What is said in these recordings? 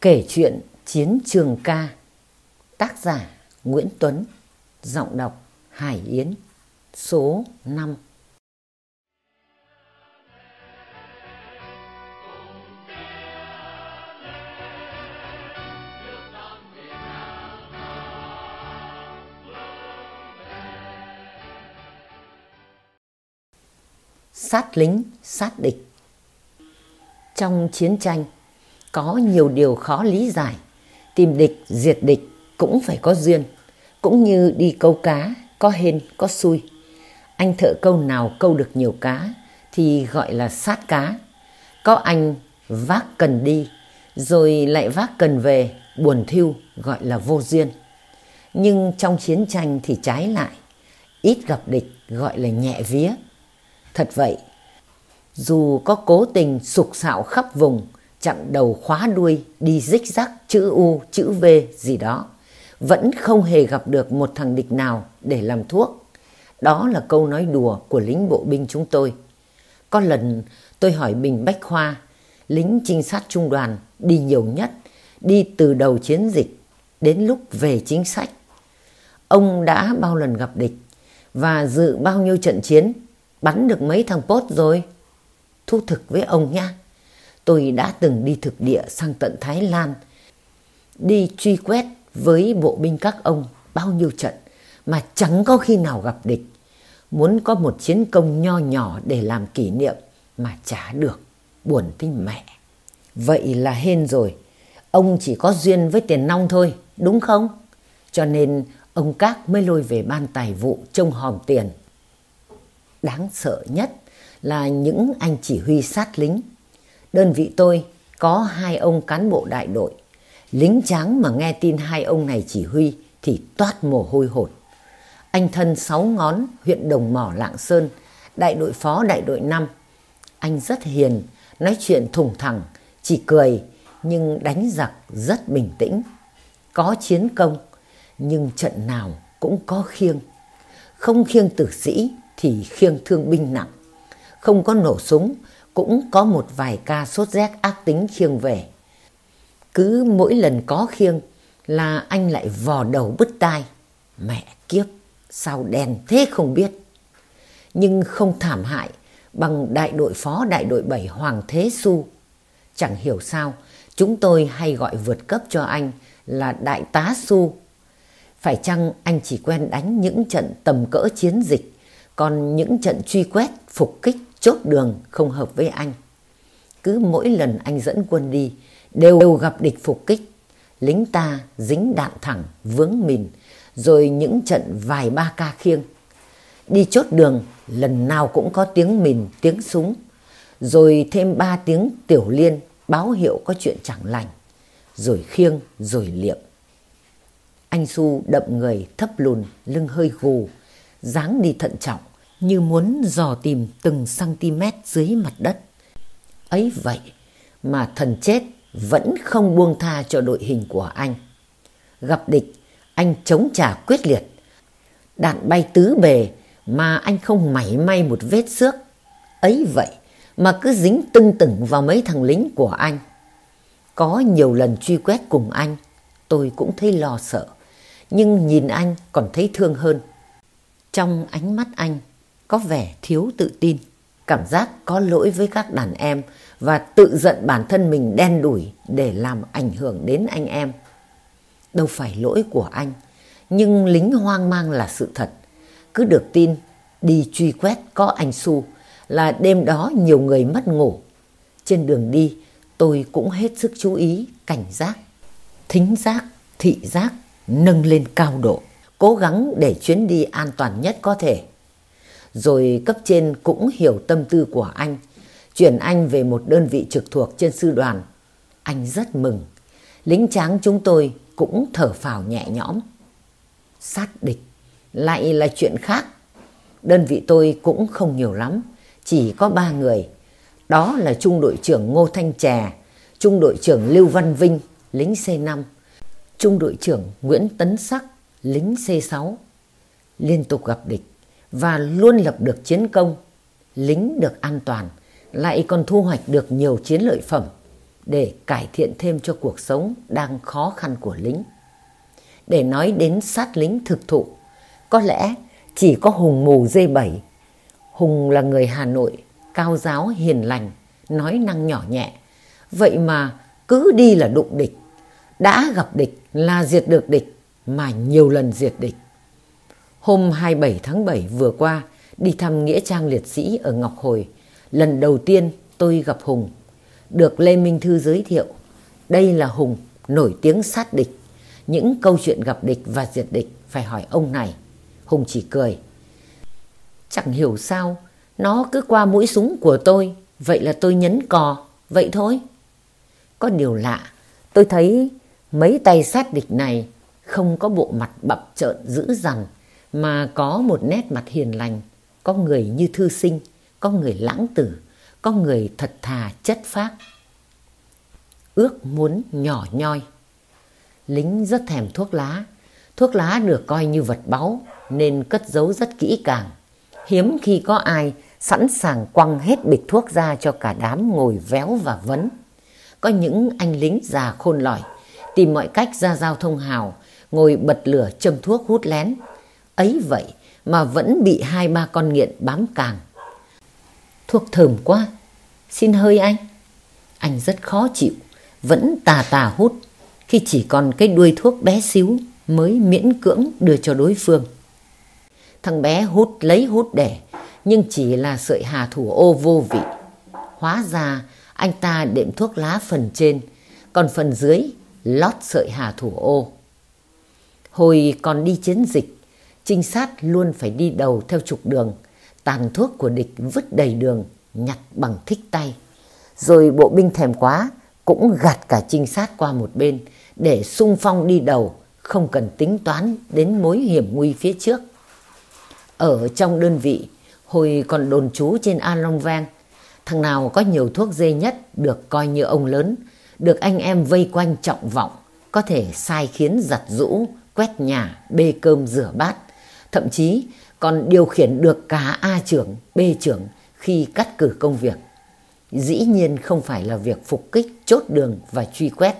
Kể chuyện Chiến trường ca. Tác giả Nguyễn Tuấn. Giọng đọc Hải Yến. Số 5 Sát lính, sát địch. Trong chiến tranh có nhiều điều khó lý giải. Tìm địch, diệt địch cũng phải có duyên. Cũng như đi câu cá, có hên, có xui. Anh thợ câu nào câu được nhiều cá thì gọi là sát cá. Có anh vác cần đi, rồi lại vác cần về, buồn thiêu gọi là vô duyên. Nhưng trong chiến tranh thì trái lại, ít gặp địch gọi là nhẹ vía. Thật vậy, dù có cố tình sục sạo khắp vùng, chặn đầu khóa đuôi đi rích rắc chữ U, chữ V gì đó. Vẫn không hề gặp được một thằng địch nào để làm thuốc. Đó là câu nói đùa của lính bộ binh chúng tôi. Có lần tôi hỏi Bình Bách Khoa, lính trinh sát trung đoàn đi nhiều nhất, đi từ đầu chiến dịch đến lúc về chính sách. Ông đã bao lần gặp địch và dự bao nhiêu trận chiến, bắn được mấy thằng post rồi? Thu thực với ông nha tôi đã từng đi thực địa sang tận Thái Lan, đi truy quét với bộ binh các ông bao nhiêu trận mà chẳng có khi nào gặp địch. Muốn có một chiến công nho nhỏ để làm kỷ niệm mà chả được, buồn tinh mẹ. Vậy là hên rồi, ông chỉ có duyên với tiền nong thôi, đúng không? Cho nên ông Các mới lôi về ban tài vụ trông hòm tiền. Đáng sợ nhất là những anh chỉ huy sát lính Đơn vị tôi có hai ông cán bộ đại đội. Lính tráng mà nghe tin hai ông này chỉ huy thì toát mồ hôi hột. Anh thân sáu ngón huyện Đồng Mỏ Lạng Sơn, đại đội phó đại đội 5. Anh rất hiền, nói chuyện thủng thẳng, chỉ cười nhưng đánh giặc rất bình tĩnh. Có chiến công nhưng trận nào cũng có khiêng. Không khiêng tử sĩ thì khiêng thương binh nặng. Không có nổ súng cũng có một vài ca sốt rét ác tính khiêng về. Cứ mỗi lần có khiêng là anh lại vò đầu bứt tai. Mẹ kiếp, sao đèn thế không biết. Nhưng không thảm hại bằng đại đội phó đại đội 7 Hoàng Thế Xu. Chẳng hiểu sao, chúng tôi hay gọi vượt cấp cho anh là đại tá Xu. Phải chăng anh chỉ quen đánh những trận tầm cỡ chiến dịch, còn những trận truy quét, phục kích chốt đường không hợp với anh. Cứ mỗi lần anh dẫn quân đi, đều gặp địch phục kích. Lính ta dính đạn thẳng, vướng mìn, rồi những trận vài ba ca khiêng. Đi chốt đường, lần nào cũng có tiếng mìn, tiếng súng, rồi thêm ba tiếng tiểu liên báo hiệu có chuyện chẳng lành, rồi khiêng, rồi liệm. Anh Su đậm người thấp lùn, lưng hơi gù, dáng đi thận trọng, như muốn dò tìm từng cm dưới mặt đất. Ấy vậy mà thần chết vẫn không buông tha cho đội hình của anh. Gặp địch, anh chống trả quyết liệt. Đạn bay tứ bề mà anh không mảy may một vết xước. Ấy vậy mà cứ dính tưng tửng vào mấy thằng lính của anh. Có nhiều lần truy quét cùng anh, tôi cũng thấy lo sợ. Nhưng nhìn anh còn thấy thương hơn. Trong ánh mắt anh có vẻ thiếu tự tin, cảm giác có lỗi với các đàn em và tự giận bản thân mình đen đủi để làm ảnh hưởng đến anh em. Đâu phải lỗi của anh, nhưng lính hoang mang là sự thật. Cứ được tin đi truy quét có anh Su là đêm đó nhiều người mất ngủ. Trên đường đi tôi cũng hết sức chú ý, cảnh giác. Thính giác, thị giác nâng lên cao độ, cố gắng để chuyến đi an toàn nhất có thể rồi cấp trên cũng hiểu tâm tư của anh, chuyển anh về một đơn vị trực thuộc trên sư đoàn. Anh rất mừng, lính tráng chúng tôi cũng thở phào nhẹ nhõm. Sát địch lại là chuyện khác. Đơn vị tôi cũng không nhiều lắm, chỉ có ba người. Đó là Trung đội trưởng Ngô Thanh Trà, Trung đội trưởng Lưu Văn Vinh, lính C5, Trung đội trưởng Nguyễn Tấn Sắc, lính C6. Liên tục gặp địch và luôn lập được chiến công, lính được an toàn, lại còn thu hoạch được nhiều chiến lợi phẩm. để cải thiện thêm cho cuộc sống đang khó khăn của lính. Để nói đến sát lính thực thụ, có lẽ chỉ có Hùng mù dây bảy. Hùng là người Hà Nội, cao giáo hiền lành, nói năng nhỏ nhẹ. Vậy mà cứ đi là đụng địch. Đã gặp địch là diệt được địch, mà nhiều lần diệt địch. Hôm 27 tháng 7 vừa qua, đi thăm Nghĩa Trang Liệt Sĩ ở Ngọc Hồi, lần đầu tiên tôi gặp Hùng. Được Lê Minh Thư giới thiệu, đây là Hùng, nổi tiếng sát địch. Những câu chuyện gặp địch và diệt địch phải hỏi ông này. Hùng chỉ cười. Chẳng hiểu sao, nó cứ qua mũi súng của tôi, vậy là tôi nhấn cò, vậy thôi. Có điều lạ, tôi thấy mấy tay sát địch này không có bộ mặt bập trợn dữ dằn, mà có một nét mặt hiền lành, có người như thư sinh, có người lãng tử, có người thật thà chất phác. Ước muốn nhỏ nhoi. Lính rất thèm thuốc lá. Thuốc lá được coi như vật báu nên cất giấu rất kỹ càng. Hiếm khi có ai sẵn sàng quăng hết bịch thuốc ra cho cả đám ngồi véo và vấn. Có những anh lính già khôn lỏi, tìm mọi cách ra giao thông hào, ngồi bật lửa châm thuốc hút lén. Ấy vậy mà vẫn bị hai ba con nghiện bám càng. Thuốc thơm quá, xin hơi anh. Anh rất khó chịu, vẫn tà tà hút, khi chỉ còn cái đuôi thuốc bé xíu mới miễn cưỡng đưa cho đối phương. Thằng bé hút lấy hút để, nhưng chỉ là sợi hà thủ ô vô vị. Hóa ra anh ta đệm thuốc lá phần trên, còn phần dưới lót sợi hà thủ ô. Hồi còn đi chiến dịch, trinh sát luôn phải đi đầu theo trục đường, tàn thuốc của địch vứt đầy đường, nhặt bằng thích tay. Rồi bộ binh thèm quá, cũng gạt cả trinh sát qua một bên để sung phong đi đầu, không cần tính toán đến mối hiểm nguy phía trước. Ở trong đơn vị, hồi còn đồn trú trên An Long Vang, thằng nào có nhiều thuốc dê nhất được coi như ông lớn, được anh em vây quanh trọng vọng, có thể sai khiến giặt rũ, quét nhà, bê cơm rửa bát, thậm chí còn điều khiển được cả A trưởng, B trưởng khi cắt cử công việc. Dĩ nhiên không phải là việc phục kích, chốt đường và truy quét.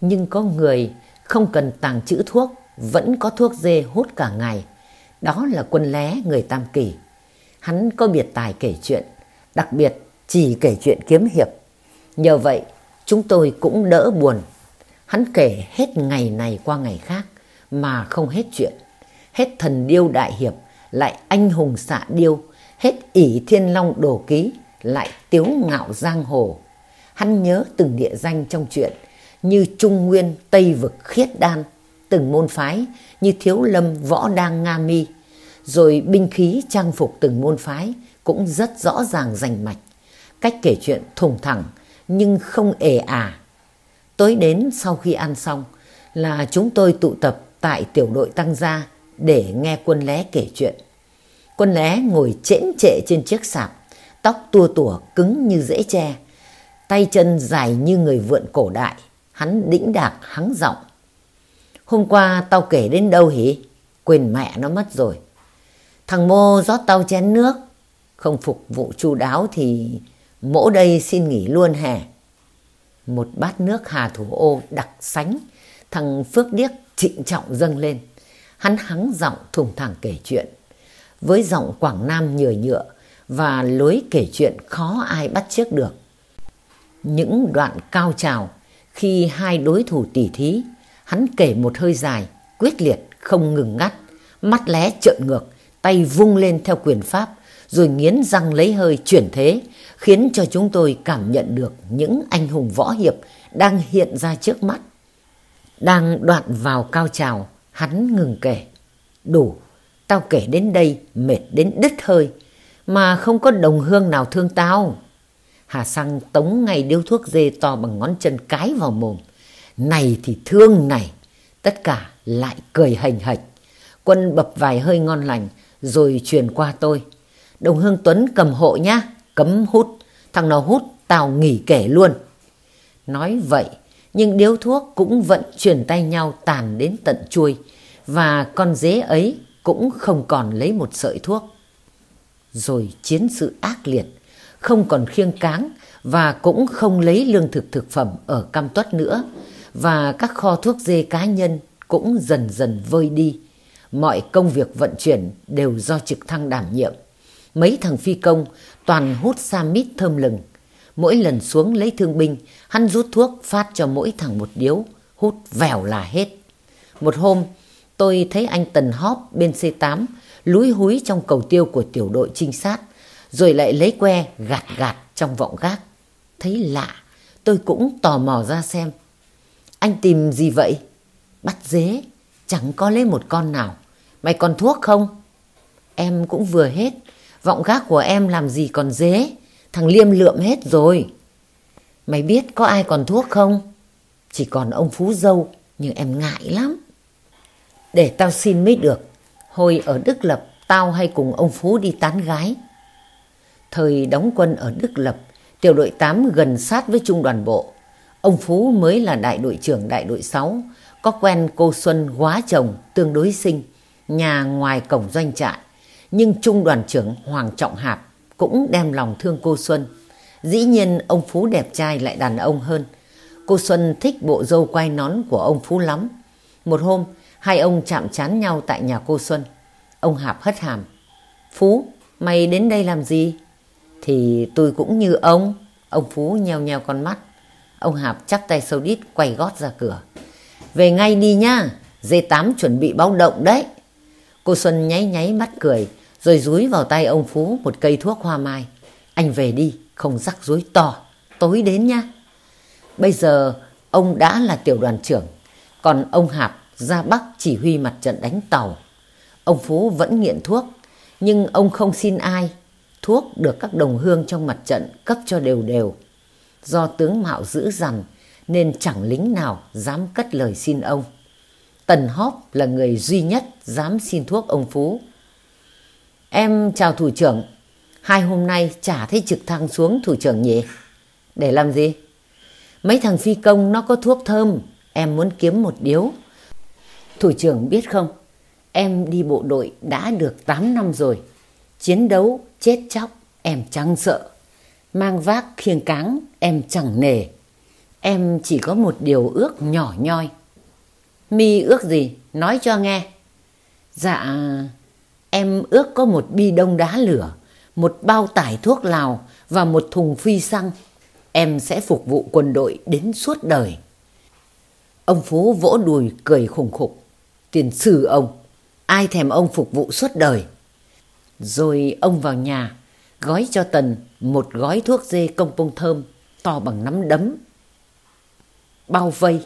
Nhưng có người không cần tàng trữ thuốc, vẫn có thuốc dê hút cả ngày. Đó là quân lé người Tam Kỳ. Hắn có biệt tài kể chuyện, đặc biệt chỉ kể chuyện kiếm hiệp. Nhờ vậy, chúng tôi cũng đỡ buồn. Hắn kể hết ngày này qua ngày khác mà không hết chuyện. Hết thần điêu đại hiệp, lại anh hùng xạ điêu, hết ỷ thiên long đồ ký, lại tiếu ngạo giang hồ. Hắn nhớ từng địa danh trong chuyện, như Trung Nguyên, Tây Vực, Khiết Đan, từng môn phái như Thiếu Lâm, Võ Đang, Nga Mi, rồi binh khí trang phục từng môn phái cũng rất rõ ràng rành mạch. Cách kể chuyện thùng thẳng nhưng không ề ả. Tối đến sau khi ăn xong là chúng tôi tụ tập tại tiểu đội tăng gia để nghe quân lé kể chuyện. Quân lé ngồi chễn trệ trên chiếc sạp, tóc tua tủa cứng như rễ tre, tay chân dài như người vượn cổ đại, hắn đĩnh đạc hắng giọng. Hôm qua tao kể đến đâu hỉ? Quên mẹ nó mất rồi. Thằng Mô rót tao chén nước. Không phục vụ chu đáo thì mỗ đây xin nghỉ luôn hè. Một bát nước hà thủ ô đặc sánh. Thằng Phước Điếc trịnh trọng dâng lên. Hắn hắng giọng thùng thẳng kể chuyện. Với giọng Quảng Nam nhựa nhựa và lối kể chuyện khó ai bắt chước được. Những đoạn cao trào khi hai đối thủ tỉ thí, hắn kể một hơi dài, quyết liệt, không ngừng ngắt, mắt lé trợn ngược, tay vung lên theo quyền pháp, rồi nghiến răng lấy hơi chuyển thế, khiến cho chúng tôi cảm nhận được những anh hùng võ hiệp đang hiện ra trước mắt. Đang đoạn vào cao trào, hắn ngừng kể. Đủ, tao kể đến đây mệt đến đứt hơi, mà không có đồng hương nào thương tao. Hà Sang tống ngay điếu thuốc dê to bằng ngón chân cái vào mồm. Này thì thương này. Tất cả lại cười hành hạch. Quân bập vài hơi ngon lành rồi truyền qua tôi. Đồng Hương Tuấn cầm hộ nhá, cấm hút. Thằng nào hút tao nghỉ kể luôn. Nói vậy nhưng điếu thuốc cũng vẫn chuyển tay nhau tàn đến tận chuôi. Và con dế ấy cũng không còn lấy một sợi thuốc. Rồi chiến sự ác liệt, không còn khiêng cáng và cũng không lấy lương thực thực phẩm ở Cam Tuất nữa và các kho thuốc dê cá nhân cũng dần dần vơi đi. Mọi công việc vận chuyển đều do trực thăng đảm nhiệm. Mấy thằng phi công toàn hút sa mít thơm lừng. Mỗi lần xuống lấy thương binh, hắn rút thuốc phát cho mỗi thằng một điếu, hút vèo là hết. Một hôm, tôi thấy anh Tần Hóp bên C8 lúi húi trong cầu tiêu của tiểu đội trinh sát, rồi lại lấy que gạt gạt trong vọng gác. Thấy lạ, tôi cũng tò mò ra xem. Anh tìm gì vậy? Bắt dế, chẳng có lấy một con nào. Mày còn thuốc không? Em cũng vừa hết, vọng gác của em làm gì còn dế, thằng Liêm lượm hết rồi. Mày biết có ai còn thuốc không? Chỉ còn ông Phú Dâu, nhưng em ngại lắm. Để tao xin mới được. Hồi ở Đức Lập, tao hay cùng ông Phú đi tán gái. Thời đóng quân ở Đức Lập, tiểu đội 8 gần sát với trung đoàn bộ. Ông Phú mới là đại đội trưởng đại đội 6, có quen cô Xuân quá chồng tương đối sinh, nhà ngoài cổng doanh trại. Nhưng trung đoàn trưởng Hoàng Trọng Hạp cũng đem lòng thương cô Xuân. Dĩ nhiên ông Phú đẹp trai lại đàn ông hơn. Cô Xuân thích bộ dâu quay nón của ông Phú lắm. Một hôm, hai ông chạm chán nhau tại nhà cô Xuân. Ông Hạp hất hàm. Phú, mày đến đây làm gì? Thì tôi cũng như ông. Ông Phú nheo nheo con mắt. Ông Hạp chắp tay sâu đít quay gót ra cửa. Về ngay đi nhá, dê tám chuẩn bị báo động đấy. Cô Xuân nháy nháy mắt cười, rồi dúi vào tay ông Phú một cây thuốc hoa mai. Anh về đi, không rắc rối to, tối đến nhá. Bây giờ ông đã là tiểu đoàn trưởng, còn ông Hạp ra Bắc chỉ huy mặt trận đánh tàu. Ông Phú vẫn nghiện thuốc, nhưng ông không xin ai. Thuốc được các đồng hương trong mặt trận cấp cho đều đều. Do tướng Mạo giữ rằng nên chẳng lính nào dám cất lời xin ông. Tần Hóp là người duy nhất dám xin thuốc ông Phú. Em chào thủ trưởng, hai hôm nay chả thấy trực thăng xuống thủ trưởng nhỉ? Để làm gì? Mấy thằng phi công nó có thuốc thơm, em muốn kiếm một điếu. Thủ trưởng biết không, em đi bộ đội đã được 8 năm rồi. Chiến đấu, chết chóc, em chẳng sợ. Mang vác khiêng cáng, em chẳng nề. Em chỉ có một điều ước nhỏ nhoi. Mi ước gì? Nói cho nghe. Dạ, em ước có một bi đông đá lửa, một bao tải thuốc lào và một thùng phi xăng. Em sẽ phục vụ quân đội đến suốt đời. Ông Phú vỗ đùi cười khủng khục. Tiền sư ông, ai thèm ông phục vụ suốt đời. Rồi ông vào nhà, gói cho Tần một gói thuốc dê công pông thơm to bằng nắm đấm. Bao vây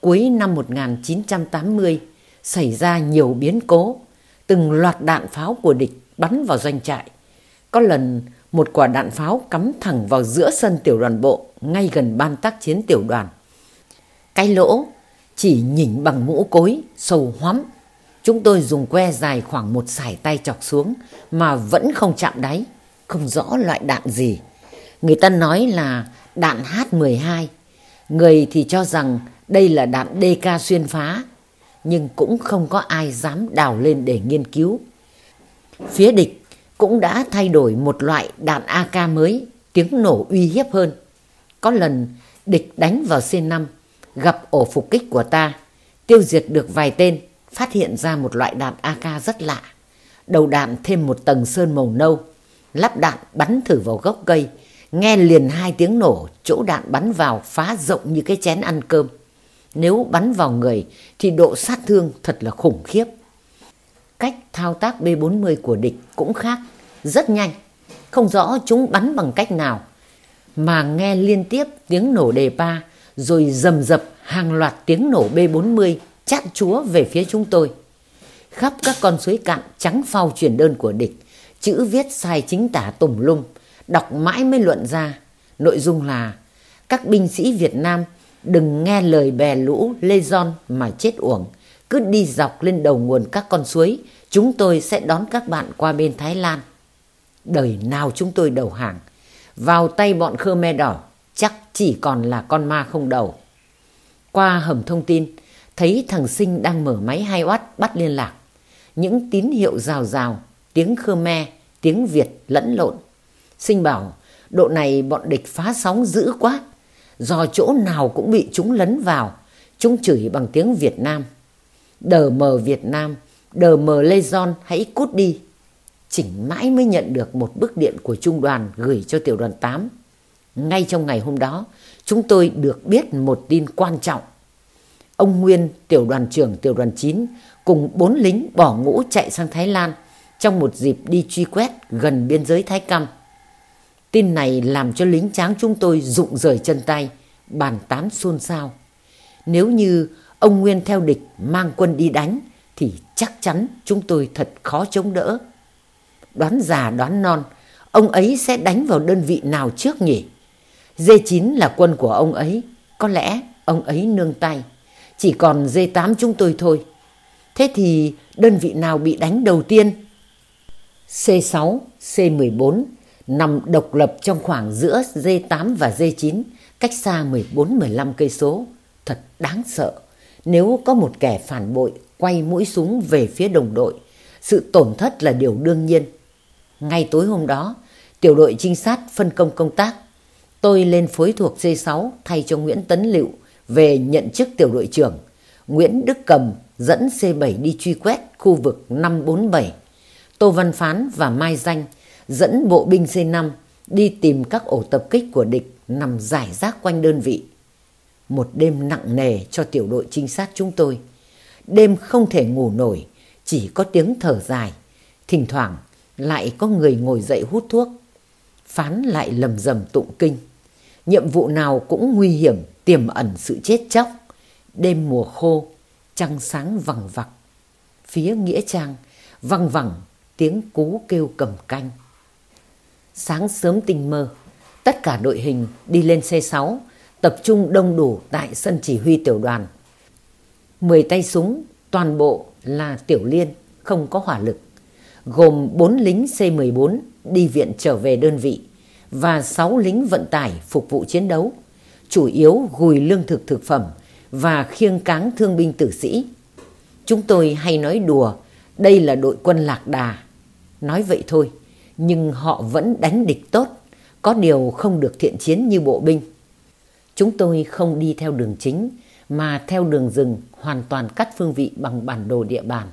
Cuối năm 1980 xảy ra nhiều biến cố, từng loạt đạn pháo của địch bắn vào doanh trại. Có lần một quả đạn pháo cắm thẳng vào giữa sân tiểu đoàn bộ ngay gần ban tác chiến tiểu đoàn. Cái lỗ chỉ nhỉnh bằng mũ cối, sâu hoắm. Chúng tôi dùng que dài khoảng một sải tay chọc xuống mà vẫn không chạm đáy, không rõ loại đạn gì. Người ta nói là đạn H12, người thì cho rằng đây là đạn DK xuyên phá, nhưng cũng không có ai dám đào lên để nghiên cứu. Phía địch cũng đã thay đổi một loại đạn AK mới, tiếng nổ uy hiếp hơn. Có lần địch đánh vào C5, gặp ổ phục kích của ta, tiêu diệt được vài tên, phát hiện ra một loại đạn AK rất lạ. Đầu đạn thêm một tầng sơn màu nâu, lắp đạn bắn thử vào gốc cây, nghe liền hai tiếng nổ, chỗ đạn bắn vào phá rộng như cái chén ăn cơm. Nếu bắn vào người thì độ sát thương thật là khủng khiếp. Cách thao tác B-40 của địch cũng khác, rất nhanh. Không rõ chúng bắn bằng cách nào. Mà nghe liên tiếp tiếng nổ đề ba rồi rầm rập hàng loạt tiếng nổ B-40 chát chúa về phía chúng tôi. Khắp các con suối cạn trắng phao chuyển đơn của địch, chữ viết sai chính tả tùm lum, đọc mãi mới luận ra. Nội dung là các binh sĩ Việt Nam đừng nghe lời bè lũ Lê giòn mà chết uổng. Cứ đi dọc lên đầu nguồn các con suối, chúng tôi sẽ đón các bạn qua bên Thái Lan. Đời nào chúng tôi đầu hàng, vào tay bọn Khmer đỏ chắc chỉ còn là con ma không đầu. Qua hầm thông tin, thấy thằng Sinh đang mở máy hai oát bắt liên lạc. Những tín hiệu rào rào, tiếng Khmer, tiếng Việt lẫn lộn. Sinh bảo, độ này bọn địch phá sóng dữ quá. Do chỗ nào cũng bị chúng lấn vào. Chúng chửi bằng tiếng Việt Nam. Đờ mờ Việt Nam, đờ mờ Lê Gion hãy cút đi. Chỉnh mãi mới nhận được một bức điện của trung đoàn gửi cho tiểu đoàn 8. Ngay trong ngày hôm đó, chúng tôi được biết một tin quan trọng. Ông Nguyên, tiểu đoàn trưởng tiểu đoàn 9, cùng bốn lính bỏ ngũ chạy sang Thái Lan trong một dịp đi truy quét gần biên giới Thái Căm. Tin này làm cho lính tráng chúng tôi rụng rời chân tay, bàn tán xôn xao. Nếu như ông Nguyên theo địch mang quân đi đánh thì chắc chắn chúng tôi thật khó chống đỡ. Đoán già đoán non, ông ấy sẽ đánh vào đơn vị nào trước nhỉ? D9 là quân của ông ấy, có lẽ ông ấy nương tay. Chỉ còn D8 chúng tôi thôi. Thế thì đơn vị nào bị đánh đầu tiên? C6, C14 nằm độc lập trong khoảng giữa D8 và D9, cách xa 14-15 cây số. Thật đáng sợ. Nếu có một kẻ phản bội quay mũi súng về phía đồng đội, sự tổn thất là điều đương nhiên. Ngay tối hôm đó, tiểu đội trinh sát phân công công tác. Tôi lên phối thuộc C6 thay cho Nguyễn Tấn Lựu về nhận chức tiểu đội trưởng. Nguyễn Đức Cầm dẫn C7 đi truy quét khu vực 547. Tô Văn Phán và Mai Danh dẫn bộ binh C5 đi tìm các ổ tập kích của địch nằm giải rác quanh đơn vị. Một đêm nặng nề cho tiểu đội trinh sát chúng tôi. Đêm không thể ngủ nổi, chỉ có tiếng thở dài. Thỉnh thoảng lại có người ngồi dậy hút thuốc. Phán lại lầm rầm tụng kinh. Nhiệm vụ nào cũng nguy hiểm, tiềm ẩn sự chết chóc. Đêm mùa khô, trăng sáng vằng vặc. Phía Nghĩa Trang, văng vẳng tiếng cú kêu cầm canh. Sáng sớm tinh mơ, tất cả đội hình đi lên xe 6 tập trung đông đủ tại sân chỉ huy tiểu đoàn. Mười tay súng, toàn bộ là tiểu liên, không có hỏa lực, gồm bốn lính C-14 đi viện trở về đơn vị và sáu lính vận tải phục vụ chiến đấu, chủ yếu gùi lương thực thực phẩm và khiêng cáng thương binh tử sĩ. Chúng tôi hay nói đùa, đây là đội quân lạc đà. Nói vậy thôi, nhưng họ vẫn đánh địch tốt, có điều không được thiện chiến như bộ binh. Chúng tôi không đi theo đường chính, mà theo đường rừng hoàn toàn cắt phương vị bằng bản đồ địa bàn.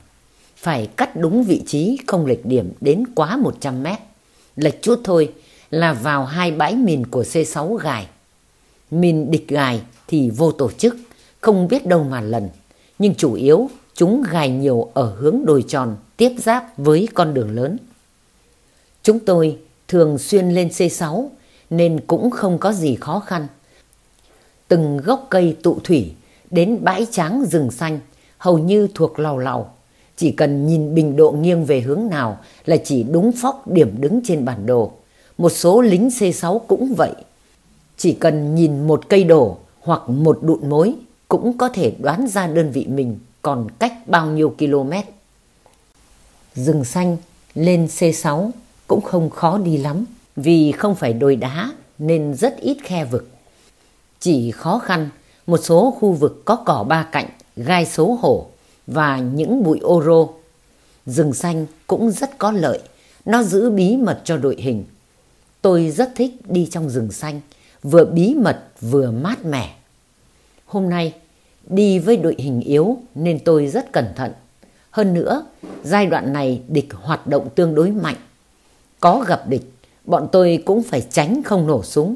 Phải cắt đúng vị trí không lệch điểm đến quá 100 mét. Lệch chút thôi là vào hai bãi mìn của C6 gài. Mìn địch gài thì vô tổ chức, không biết đâu mà lần. Nhưng chủ yếu chúng gài nhiều ở hướng đồi tròn tiếp giáp với con đường lớn. Chúng tôi thường xuyên lên C6 nên cũng không có gì khó khăn. Từng gốc cây tụ thủy đến bãi tráng rừng xanh, hầu như thuộc lào lào. Chỉ cần nhìn bình độ nghiêng về hướng nào là chỉ đúng phóc điểm đứng trên bản đồ. Một số lính C6 cũng vậy. Chỉ cần nhìn một cây đổ hoặc một đụn mối cũng có thể đoán ra đơn vị mình còn cách bao nhiêu km. Rừng xanh lên C6 cũng không khó đi lắm vì không phải đồi đá nên rất ít khe vực. Chỉ khó khăn một số khu vực có cỏ ba cạnh, gai xấu hổ và những bụi ô rô. Rừng xanh cũng rất có lợi, nó giữ bí mật cho đội hình. Tôi rất thích đi trong rừng xanh, vừa bí mật vừa mát mẻ. Hôm nay, đi với đội hình yếu nên tôi rất cẩn thận. Hơn nữa, giai đoạn này địch hoạt động tương đối mạnh. Có gặp địch, bọn tôi cũng phải tránh không nổ súng.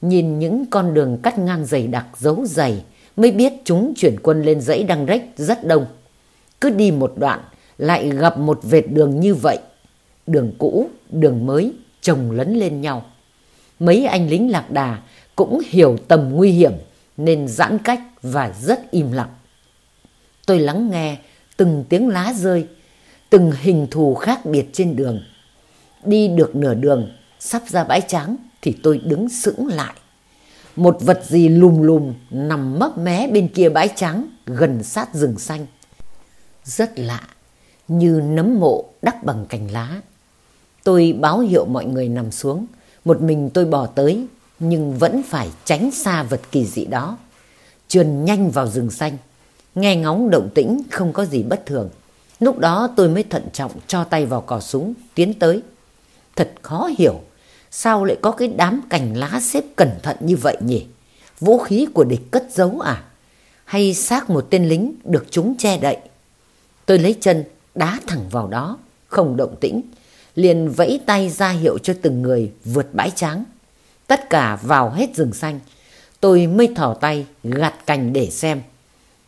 Nhìn những con đường cắt ngang dày đặc dấu dày mới biết chúng chuyển quân lên dãy đăng rách rất đông. Cứ đi một đoạn lại gặp một vệt đường như vậy. Đường cũ, đường mới chồng lấn lên nhau. Mấy anh lính lạc đà cũng hiểu tầm nguy hiểm nên giãn cách và rất im lặng. Tôi lắng nghe từng tiếng lá rơi, từng hình thù khác biệt trên đường. Đi được nửa đường, sắp ra bãi trắng thì tôi đứng sững lại. Một vật gì lùm lùm nằm mấp mé bên kia bãi trắng gần sát rừng xanh. Rất lạ, như nấm mộ đắp bằng cành lá. Tôi báo hiệu mọi người nằm xuống, một mình tôi bỏ tới nhưng vẫn phải tránh xa vật kỳ dị đó. Trườn nhanh vào rừng xanh, nghe ngóng động tĩnh không có gì bất thường. Lúc đó tôi mới thận trọng cho tay vào cò súng, tiến tới. Thật khó hiểu, Sao lại có cái đám cành lá xếp cẩn thận như vậy nhỉ? Vũ khí của địch cất giấu à? Hay xác một tên lính được chúng che đậy? Tôi lấy chân đá thẳng vào đó, không động tĩnh, liền vẫy tay ra hiệu cho từng người vượt bãi tráng. Tất cả vào hết rừng xanh, tôi mới thỏ tay gạt cành để xem.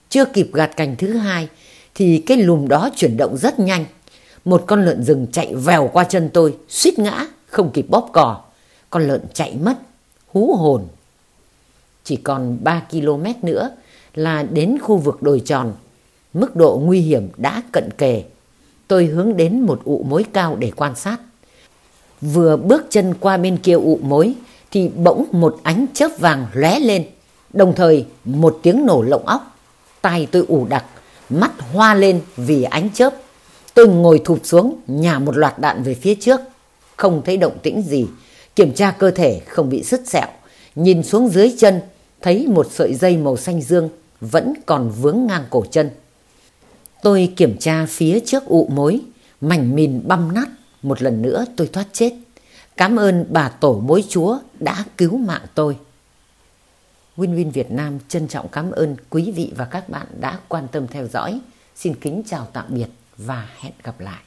Chưa kịp gạt cành thứ hai thì cái lùm đó chuyển động rất nhanh. Một con lợn rừng chạy vèo qua chân tôi, suýt ngã, không kịp bóp cò. Con lợn chạy mất, hú hồn. Chỉ còn 3 km nữa là đến khu vực đồi tròn. Mức độ nguy hiểm đã cận kề. Tôi hướng đến một ụ mối cao để quan sát. Vừa bước chân qua bên kia ụ mối thì bỗng một ánh chớp vàng lóe lên. Đồng thời một tiếng nổ lộng óc. Tai tôi ù đặc, mắt hoa lên vì ánh chớp. Tôi ngồi thụp xuống, nhả một loạt đạn về phía trước. Không thấy động tĩnh gì, kiểm tra cơ thể không bị sứt sẹo. Nhìn xuống dưới chân, thấy một sợi dây màu xanh dương vẫn còn vướng ngang cổ chân. Tôi kiểm tra phía trước ụ mối, mảnh mìn băm nát, một lần nữa tôi thoát chết. Cảm ơn bà tổ mối chúa đã cứu mạng tôi. Win Win Việt Nam trân trọng cảm ơn quý vị và các bạn đã quan tâm theo dõi. Xin kính chào tạm biệt và hẹn gặp lại.